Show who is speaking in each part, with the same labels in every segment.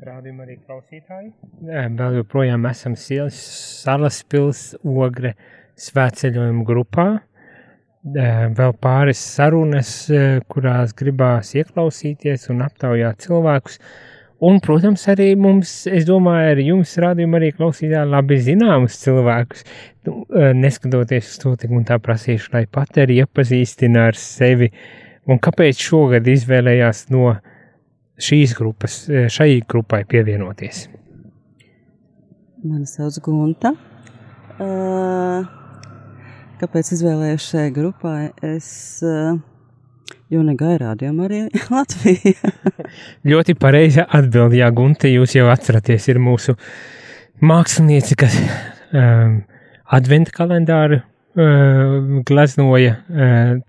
Speaker 1: Rādījumā arī klausītāji. Vēl joprojām esam Salas pils ogre svētceļojuma grupā. Vēl pāris sarunas, kurās gribās ieklausīties un aptaujāt cilvēkus. Un, protams, arī mums, es domāju, arī jums rādījumā arī klausītāji labi zināmus cilvēkus. Nu, neskatoties uz to, tik un tā prasīšu, lai pat arī iepazīstina ar sevi. Un kāpēc šogad izvēlējās no uh, šīs grupas, eh, šai grupai pievienoties?
Speaker 2: Mani sauc Gunta. Uh, kāpēc izvēlējos šai grupai? Es uh, jau negaidu rādījumu arī Latvijā.
Speaker 1: Ļoti pareizi atbildījā Gunta. Jūs jau atceraties, ir mūsu mākslinieci, kas um, adventa kalendāru gleznoja,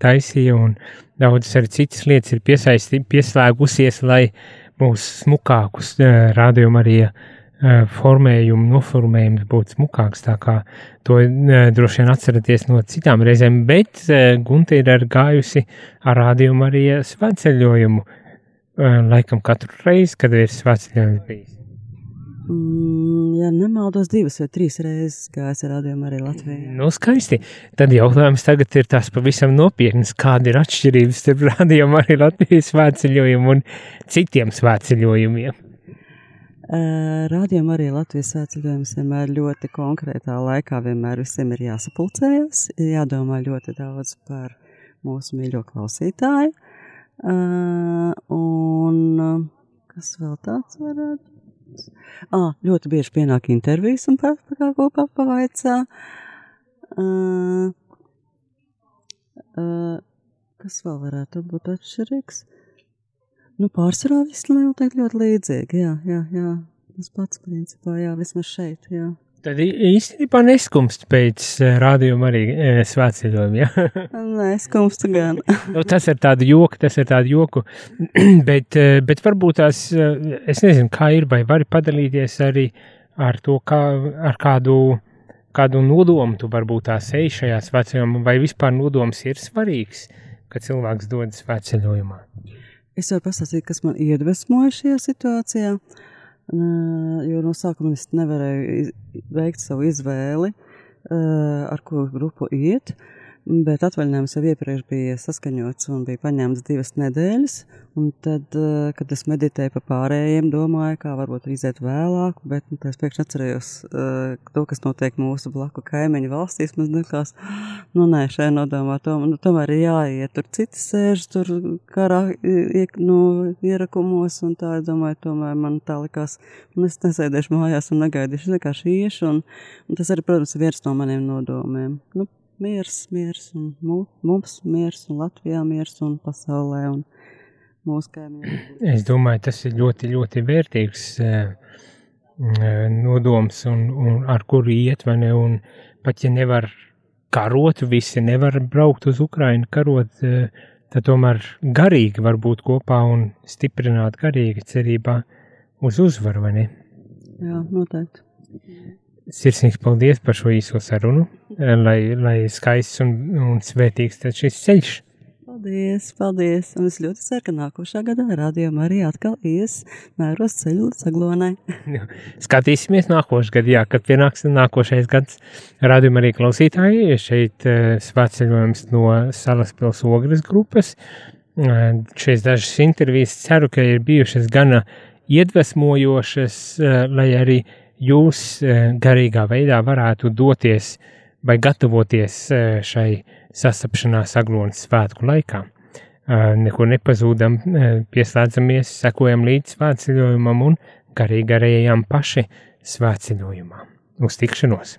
Speaker 1: taisīja un daudzas arī citas lietas ir pieslēgusies, lai mūsu smukākus rādījumu arī formējumu, noformējums būtu smukāks. Tā kā to droši vien atceraties no citām reizēm, bet Gunte ir ar gājusi ar rādījumu arī svētceļojumu. Laikam katru reizi, kad ir svētceļojums bijis.
Speaker 2: Mm, ja nemaldos, divas vai trīs reizes gājis ar rādījumu arī Latvijā.
Speaker 1: Nu, skaisti. Tad jautājums tagad ir tās pavisam nopietnas. Kāda ir atšķirības starp rādījumu arī Latvijas svētceļojumu un citiem svētceļojumiem?
Speaker 2: Rādījumā arī Latvijas svētceļojums vienmēr ļoti konkrētā laikā vienmēr visiem ir jāsapulcējas, ir jādomā ļoti daudz par mūsu mīļo klausītāju. Un kas vēl tāds varētu Ah, ļoti bieži pienāk intervijas un par, par kā kopā pavaicā. Uh, uh, kas vēl varētu būt atšķirīgs? Nu, pārsvarā viss noteikti ļoti līdzīgi, jā, jā, jā. Tas pats principā, jā, vismaz šeit, jā.
Speaker 1: Tad īstenībā neskumst pēc rādījuma arī svētceļojuma, ja?
Speaker 2: Nē, skumst gan.
Speaker 1: nu, tas ir tādu joku, tas ir tādu joku, bet, bet varbūt tās, es nezinu, kā ir, vai vari padalīties arī ar to, kā, ar kādu, kādu nodomu tu varbūt tās ej šajā svētceļojumā, vai vispār nodoms ir svarīgs, kad cilvēks dodas svētceļojumā?
Speaker 2: Es varu pastāstīt, kas man iedvesmoja šajā situācijā. Uh, jo no sākuma es nevarēju veikt savu izvēli, ar ko grupu iet. Bet atvaļinājums jau iepriekš bija saskaņots un bija paņemts divas nedēļas. Tad, eh, kad es meditēju par pārējiem, domāju, kā varbūt iziet vēlāk, bet nu, es pēkšņi atcerējos uh, to, kas notiek mūsu blaku kaimiņu valstīs. Man likās, nu nē, šai nodomā, to, nu, tomēr ir jāiet. Tur citi sēž, tur karā iek, nu, ierakumos, un tā, es domāju, tomēr man tā likās, un es nesēdēšu mājās un negaidīšu, vienkārši iešu, un, un tas arī, protams, ir viens no maniem nodomiem. Nu, miers, miers, un mums miers, un Latvijā miers, un pasaulē, un mūsu kaimiņiem.
Speaker 1: Es domāju, tas ir ļoti, ļoti vērtīgs uh, nodoms, un, un ar kuru iet, vai ne, un pat ja nevar karot, visi nevar braukt uz Ukrainu karot, uh, tad tomēr garīgi var būt kopā un stiprināt garīgi cerībā uz uzvaru, vai ne?
Speaker 2: Jā, noteikti.
Speaker 1: Sirsnīgs paldies par šo īso sarunu, lai, lai skaists un, un svētīgs šis ceļš.
Speaker 2: Paldies, paldies! Un es ļoti ceru, ka nākošā gadā rādījumā arī atkal ies mēros ceļu līdz aglonai.
Speaker 1: Skatīsimies nākošais gads, jā, kad pienāks nākošais gads. Rādījumā arī klausītāji šeit uh, svētceļojums no Salas pils ogres grupas. Uh, šeit dažas intervijas ceru, ka ir bijušas gana iedvesmojošas, lai arī uh, jūs eh, garīgā veidā varētu doties vai gatavoties eh, šai sastapšanās aglonas svētku laikā. Eh, neko nepazūdam, pieslēdzamies, sekojam līdz svētceļojumam un garīgi arī ejam paši svētceļojumā. Uz tikšanos!